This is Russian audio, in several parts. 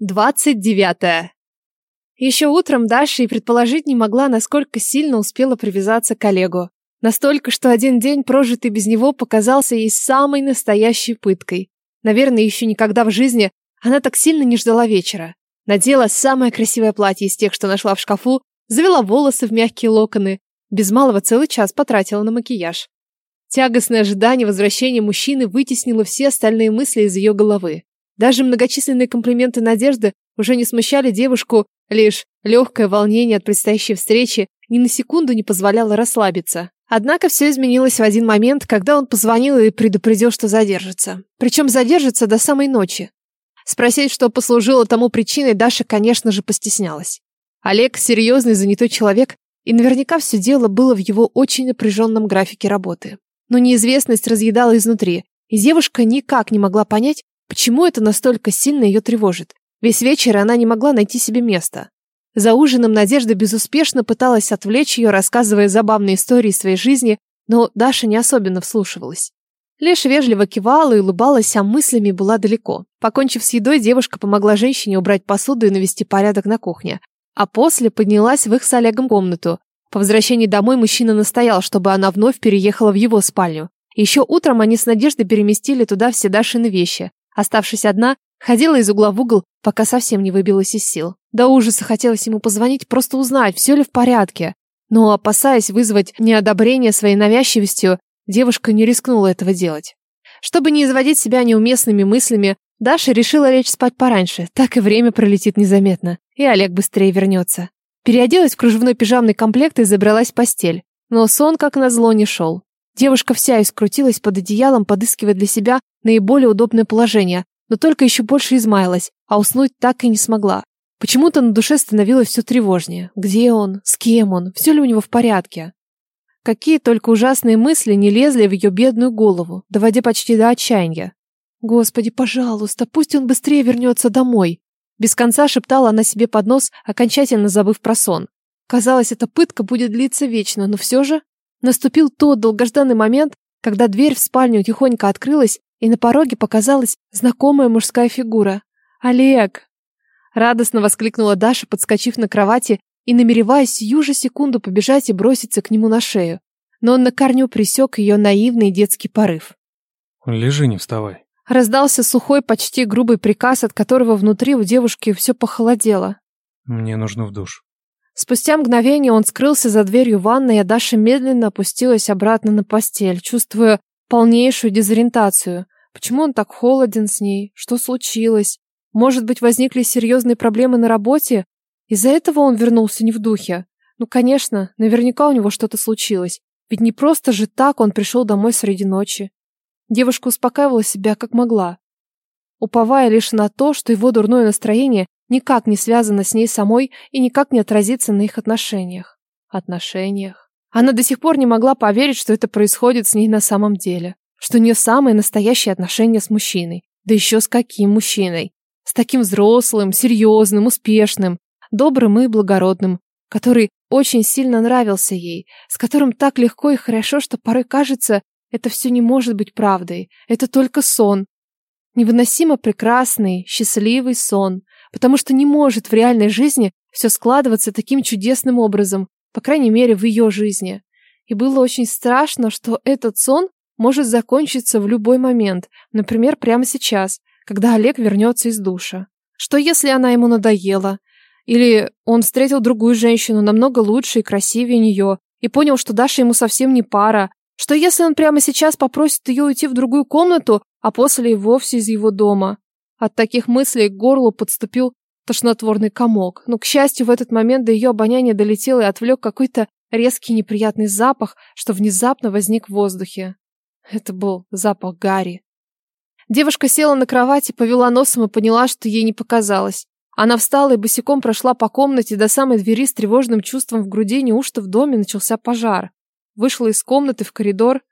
Двадцать девятое. Еще утром Даша и предположить не могла, насколько сильно успела привязаться к Олегу. Настолько, что один день, прожитый без него, показался ей самой настоящей пыткой. Наверное, еще никогда в жизни она так сильно не ждала вечера. Надела самое красивое платье из тех, что нашла в шкафу, завела волосы в мягкие локоны, без малого целый час потратила на макияж. Тягостное ожидание возвращения мужчины вытеснило все остальные мысли из ее головы. Даже многочисленные комплименты Надежды уже не смущали девушку, лишь легкое волнение от предстоящей встречи ни на секунду не позволяло расслабиться. Однако все изменилось в один момент, когда он позвонил и предупредил, что задержится. Причем задержится до самой ночи. Спросить, что послужило тому причиной, Даша, конечно же, постеснялась. Олег – серьезный, занятой человек, и наверняка все дело было в его очень напряженном графике работы. Но неизвестность разъедала изнутри, и девушка никак не могла понять, Почему это настолько сильно ее тревожит? Весь вечер она не могла найти себе места. За ужином Надежда безуспешно пыталась отвлечь ее, рассказывая забавные истории своей жизни, но Даша не особенно вслушивалась. Лишь вежливо кивала и улыбалась, а мыслями была далеко. Покончив с едой, девушка помогла женщине убрать посуду и навести порядок на кухне. А после поднялась в их с Олегом комнату. По возвращении домой мужчина настоял, чтобы она вновь переехала в его спальню. Еще утром они с Надеждой переместили туда все Дашины вещи. Оставшись одна, ходила из угла в угол, пока совсем не выбилась из сил. До ужаса хотелось ему позвонить, просто узнать, все ли в порядке. Но, опасаясь вызвать неодобрение своей навязчивостью, девушка не рискнула этого делать. Чтобы не изводить себя неуместными мыслями, Даша решила лечь спать пораньше, так и время пролетит незаметно, и Олег быстрее вернется. Переоделась в кружевной пижамный комплект и забралась в постель. Но сон, как назло, не шел. Девушка вся искрутилась под одеялом, подыскивая для себя наиболее удобное положение, но только еще больше измаялась, а уснуть так и не смогла. Почему-то на душе становилось все тревожнее. Где он? С кем он? Все ли у него в порядке? Какие только ужасные мысли не лезли в ее бедную голову, доводя почти до отчаяния. «Господи, пожалуйста, пусть он быстрее вернется домой!» Без конца шептала она себе под нос, окончательно забыв про сон. Казалось, эта пытка будет длиться вечно, но все же Наступил тот долгожданный момент, когда дверь в спальню тихонько открылась, и на пороге показалась знакомая мужская фигура. «Олег!» Радостно воскликнула Даша, подскочив на кровати и намереваясь сию же секунду побежать и броситься к нему на шею. Но он на корню присек ее наивный детский порыв. «Лежи, не вставай». Раздался сухой, почти грубый приказ, от которого внутри у девушки все похолодело. «Мне нужно в душ». Спустя мгновение он скрылся за дверью ванной, а Даша медленно опустилась обратно на постель, чувствуя полнейшую дезориентацию. Почему он так холоден с ней? Что случилось? Может быть, возникли серьезные проблемы на работе? Из-за этого он вернулся не в духе. Ну, конечно, наверняка у него что-то случилось. Ведь не просто же так он пришел домой среди ночи. Девушка успокаивала себя как могла, уповая лишь на то, что его дурное настроение никак не связано с ней самой и никак не отразится на их отношениях. Отношениях. Она до сих пор не могла поверить, что это происходит с ней на самом деле. Что у нее самые настоящие отношения с мужчиной. Да еще с каким мужчиной? С таким взрослым, серьезным, успешным, добрым и благородным, который очень сильно нравился ей, с которым так легко и хорошо, что порой кажется, это все не может быть правдой, это только сон. Невыносимо прекрасный, счастливый сон, потому что не может в реальной жизни все складываться таким чудесным образом, по крайней мере, в ее жизни. И было очень страшно, что этот сон может закончиться в любой момент, например, прямо сейчас, когда Олег вернется из душа. Что если она ему надоела? Или он встретил другую женщину, намного лучше и красивее нее, и понял, что Даша ему совсем не пара? Что если он прямо сейчас попросит ее уйти в другую комнату, а после и вовсе из его дома? От таких мыслей к горлу подступил тошнотворный комок. Но, к счастью, в этот момент до ее обоняния долетел и отвлек какой-то резкий неприятный запах, что внезапно возник в воздухе. Это был запах Гарри. Девушка села на кровати, повела носом и поняла, что ей не показалось. Она встала и босиком прошла по комнате до самой двери с тревожным чувством в груди, неужто в доме начался пожар. Вышла из комнаты в коридор,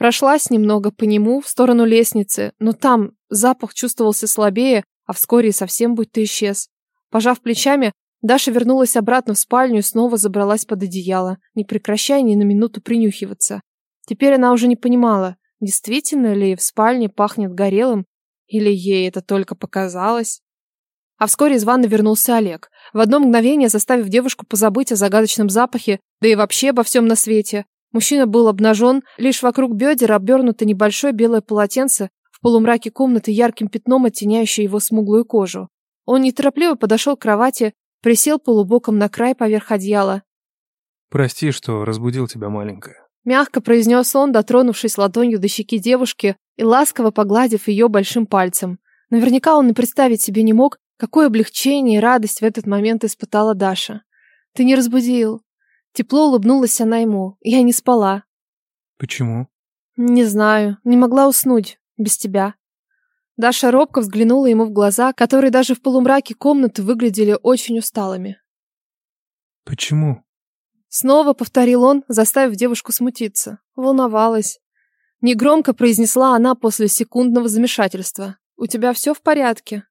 Прошлась немного по нему в сторону лестницы, но там запах чувствовался слабее, а вскоре и совсем будто исчез. Пожав плечами, Даша вернулась обратно в спальню и снова забралась под одеяло, не прекращая ни на минуту принюхиваться. Теперь она уже не понимала, действительно ли в спальне пахнет горелым, или ей это только показалось. А вскоре из ванны вернулся Олег, в одно мгновение заставив девушку позабыть о загадочном запахе, да и вообще обо всем на свете. Мужчина был обнажен, лишь вокруг бедер обернуто небольшое белое полотенце, в полумраке комнаты ярким пятном оттеняющее его смуглую кожу. Он неторопливо подошел к кровати, присел полубоком на край поверх одеяла. «Прости, что разбудил тебя, маленькая». Мягко произнес он, дотронувшись ладонью до щеки девушки и ласково погладив ее большим пальцем. Наверняка он и представить себе не мог, Какое облегчение и радость в этот момент испытала Даша. Ты не разбудил. Тепло улыбнулась она ему. Я не спала. Почему? Не знаю. Не могла уснуть без тебя. Даша робко взглянула ему в глаза, которые даже в полумраке комнаты выглядели очень усталыми. Почему? Снова повторил он, заставив девушку смутиться. Волновалась. Негромко произнесла она после секундного замешательства. «У тебя все в порядке?»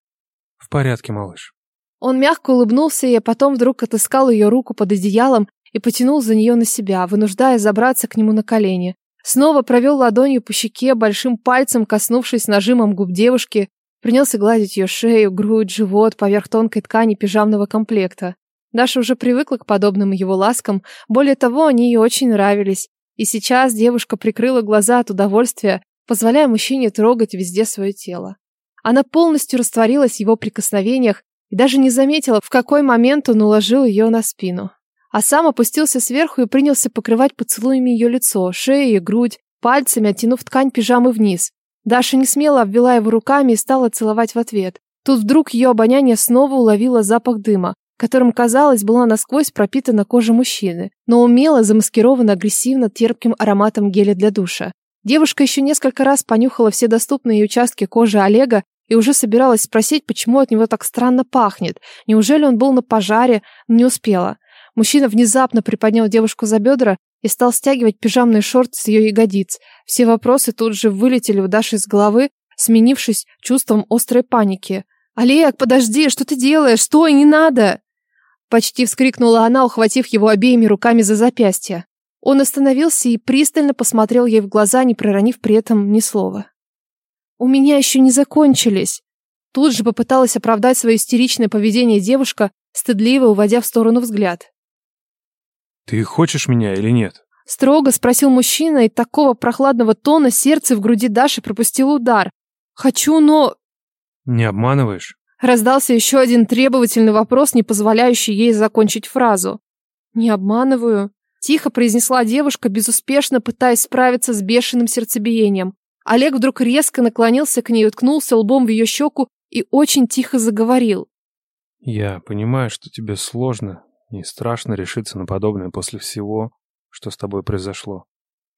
В порядке, малыш. Он мягко улыбнулся и потом вдруг отыскал ее руку под одеялом и потянул за нее на себя, вынуждая забраться к нему на колени. Снова провел ладонью по щеке, большим пальцем коснувшись нажимом губ девушки, принялся гладить ее шею, грудь, живот поверх тонкой ткани пижамного комплекта. Даша уже привыкла к подобным его ласкам, более того, они ей очень нравились. И сейчас девушка прикрыла глаза от удовольствия, позволяя мужчине трогать везде свое тело. Она полностью растворилась в его прикосновениях и даже не заметила, в какой момент он уложил ее на спину. А сам опустился сверху и принялся покрывать поцелуями ее лицо, шею и грудь, пальцами оттянув ткань пижамы вниз. Даша не смело обвела его руками и стала целовать в ответ. Тут вдруг ее обоняние снова уловило запах дыма, которым, казалось, была насквозь пропитана кожа мужчины, но умело замаскирована агрессивно терпким ароматом геля для душа. Девушка еще несколько раз понюхала все доступные участки кожи Олега и уже собиралась спросить, почему от него так странно пахнет. Неужели он был на пожаре, но не успела. Мужчина внезапно приподнял девушку за бедра и стал стягивать пижамные шорты с ее ягодиц. Все вопросы тут же вылетели у Даши из головы, сменившись чувством острой паники. «Олег, подожди, что ты делаешь? Стой, не надо!» Почти вскрикнула она, ухватив его обеими руками за запястье. Он остановился и пристально посмотрел ей в глаза, не проронив при этом ни слова. «У меня еще не закончились!» Тут же попыталась оправдать свое истеричное поведение девушка, стыдливо уводя в сторону взгляд. «Ты хочешь меня или нет?» Строго спросил мужчина, и такого прохладного тона сердце в груди Даши пропустило удар. «Хочу, но...» «Не обманываешь?» Раздался еще один требовательный вопрос, не позволяющий ей закончить фразу. «Не обманываю», Тихо произнесла девушка, безуспешно пытаясь справиться с бешеным сердцебиением. Олег вдруг резко наклонился к ней, уткнулся лбом в ее щеку и очень тихо заговорил. «Я понимаю, что тебе сложно и страшно решиться на подобное после всего, что с тобой произошло.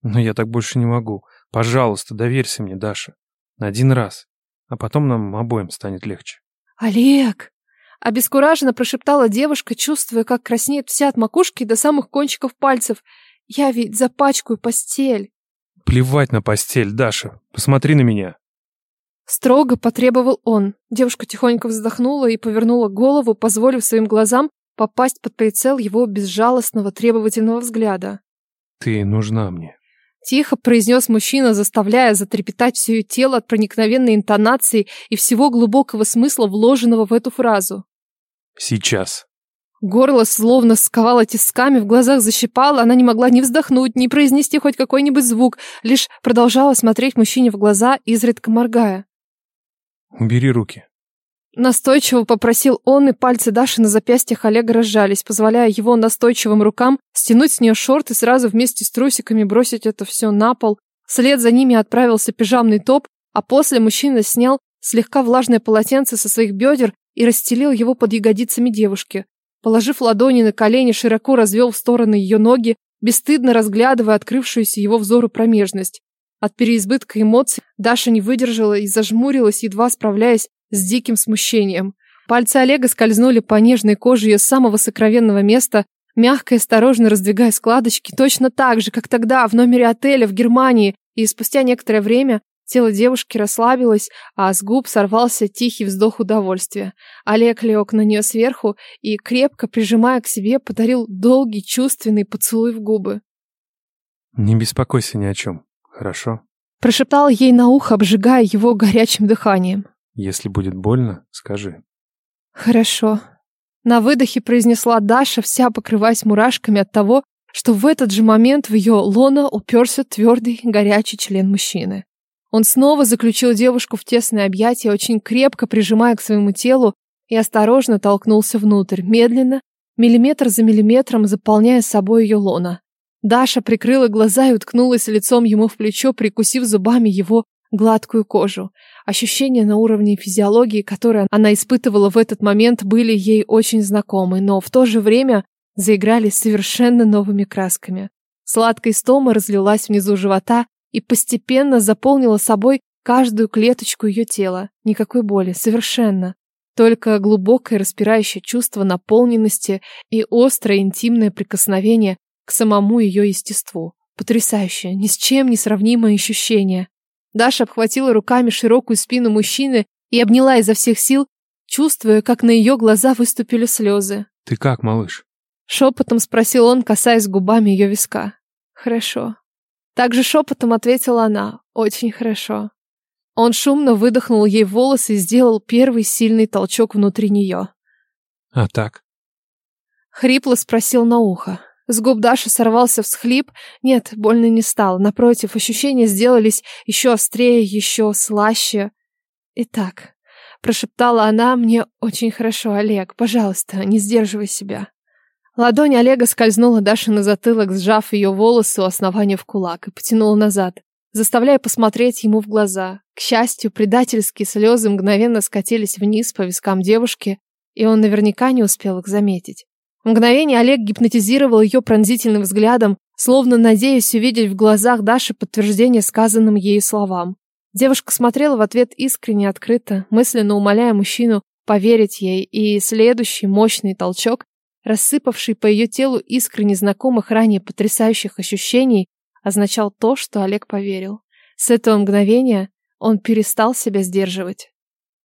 Но я так больше не могу. Пожалуйста, доверься мне, Даша. На один раз. А потом нам обоим станет легче». «Олег!» Обескураженно прошептала девушка, чувствуя, как краснеет вся от макушки до самых кончиков пальцев. «Я ведь запачкаю постель». «Плевать на постель, Даша. Посмотри на меня». Строго потребовал он. Девушка тихонько вздохнула и повернула голову, позволив своим глазам попасть под прицел его безжалостного требовательного взгляда. «Ты нужна мне». Тихо произнес мужчина, заставляя затрепетать все ее тело от проникновенной интонации и всего глубокого смысла, вложенного в эту фразу. Сейчас. Горло словно сковало тисками, в глазах защипало, она не могла ни вздохнуть, ни произнести хоть какой-нибудь звук, лишь продолжала смотреть мужчине в глаза, изредка моргая. «Убери руки». Настойчиво попросил он, и пальцы Даши на запястьях Олега разжались, позволяя его настойчивым рукам стянуть с нее шорты и сразу вместе с трусиками бросить это все на пол. Вслед за ними отправился пижамный топ, а после мужчина снял слегка влажное полотенце со своих бедер и расстелил его под ягодицами девушки. Положив ладони на колени, широко развел в стороны ее ноги, бесстыдно разглядывая открывшуюся его взору промежность. От переизбытка эмоций Даша не выдержала и зажмурилась, едва справляясь с диким смущением. Пальцы Олега скользнули по нежной коже ее самого сокровенного места, мягко и осторожно раздвигая складочки, точно так же, как тогда в номере отеля в Германии, и спустя некоторое время Тело девушки расслабилось, а с губ сорвался тихий вздох удовольствия. Олег лег на нее сверху и, крепко прижимая к себе, подарил долгий чувственный поцелуй в губы. «Не беспокойся ни о чем, хорошо?» Прошептал ей на ухо, обжигая его горячим дыханием. «Если будет больно, скажи». Хорошо. На выдохе произнесла Даша, вся покрываясь мурашками от того, что в этот же момент в ее лоно уперся твердый, горячий член мужчины. Он снова заключил девушку в тесное объятие, очень крепко прижимая к своему телу, и осторожно толкнулся внутрь, медленно, миллиметр за миллиметром, заполняя собой ее лона. Даша прикрыла глаза и уткнулась лицом ему в плечо, прикусив зубами его гладкую кожу. Ощущения на уровне физиологии, которые она испытывала в этот момент, были ей очень знакомы, но в то же время заиграли совершенно новыми красками. Сладкая стома разлилась внизу живота и постепенно заполнила собой каждую клеточку ее тела. Никакой боли, совершенно. Только глубокое распирающее чувство наполненности и острое интимное прикосновение к самому ее естеству. Потрясающее, ни с чем не сравнимое ощущение. Даша обхватила руками широкую спину мужчины и обняла изо всех сил, чувствуя, как на ее глаза выступили слезы. «Ты как, малыш?» Шепотом спросил он, касаясь губами ее виска. «Хорошо». Также шепотом ответила она. «Очень хорошо». Он шумно выдохнул ей волосы и сделал первый сильный толчок внутри нее. «А так?» Хрипло спросил на ухо. С губ Даши сорвался всхлип. Нет, больно не стало. Напротив, ощущения сделались еще острее, еще слаще. «Итак», — прошептала она, — «мне очень хорошо, Олег. Пожалуйста, не сдерживай себя». Ладонь Олега скользнула Даше на затылок, сжав ее волосы у основания в кулак и потянула назад, заставляя посмотреть ему в глаза. К счастью, предательские слезы мгновенно скатились вниз по вискам девушки, и он наверняка не успел их заметить. Мгновение Олег гипнотизировал ее пронзительным взглядом, словно надеясь увидеть в глазах Даши подтверждение сказанным ею словам. Девушка смотрела в ответ искренне открыто, мысленно умоляя мужчину поверить ей, и следующий мощный толчок рассыпавший по ее телу искры незнакомых ранее потрясающих ощущений, означал то, что Олег поверил. С этого мгновения он перестал себя сдерживать.